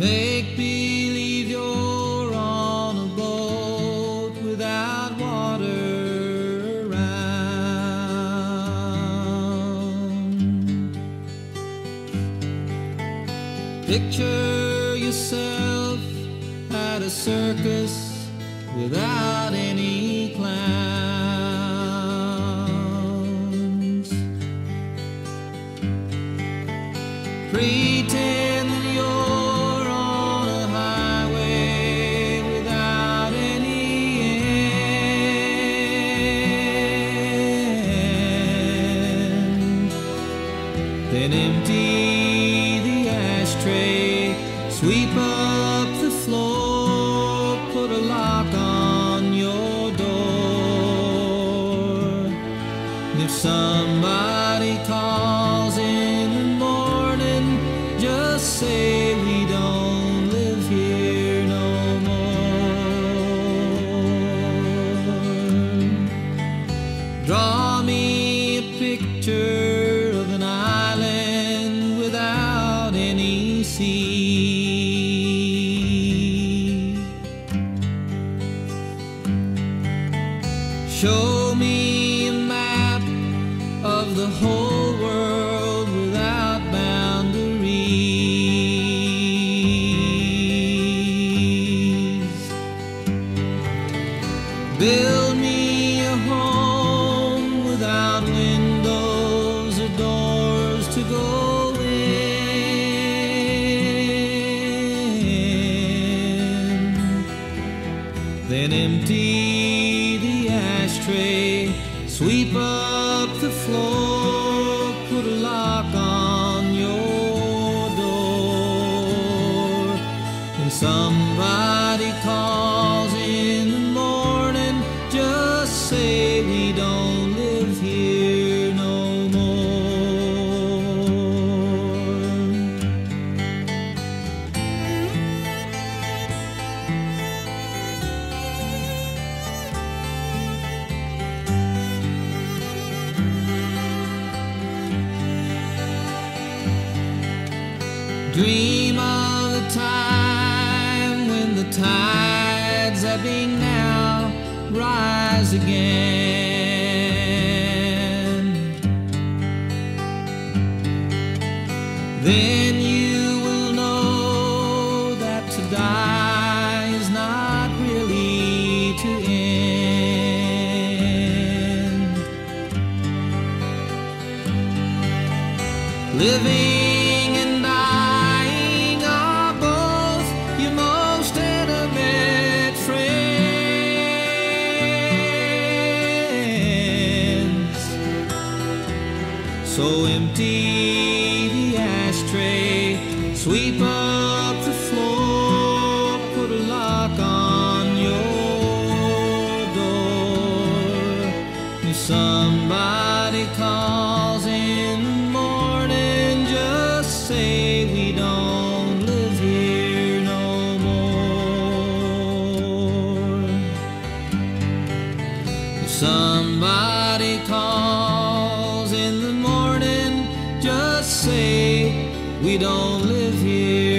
Make believe you're on a boat without water around. Picture yourself at a circus without any clowns. Pretend Then empty the ashtray, sweep up the floor, put a lock on your door. And if somebody calls in the morning, just say sea. Show me a map of the whole world without boundaries. Build me a home without windows or doors to go Then empty the ashtray, sweep up the floor, put a lock on your door. When somebody Dream of the time when the tides ebbing now rise again. Then you will know that to die is not really to end. Living So empty the ashtray, sweep up the floor, put a lock on your door. If somebody calls in the morning, just say we don't live here no more. If somebody calls say we don't live here.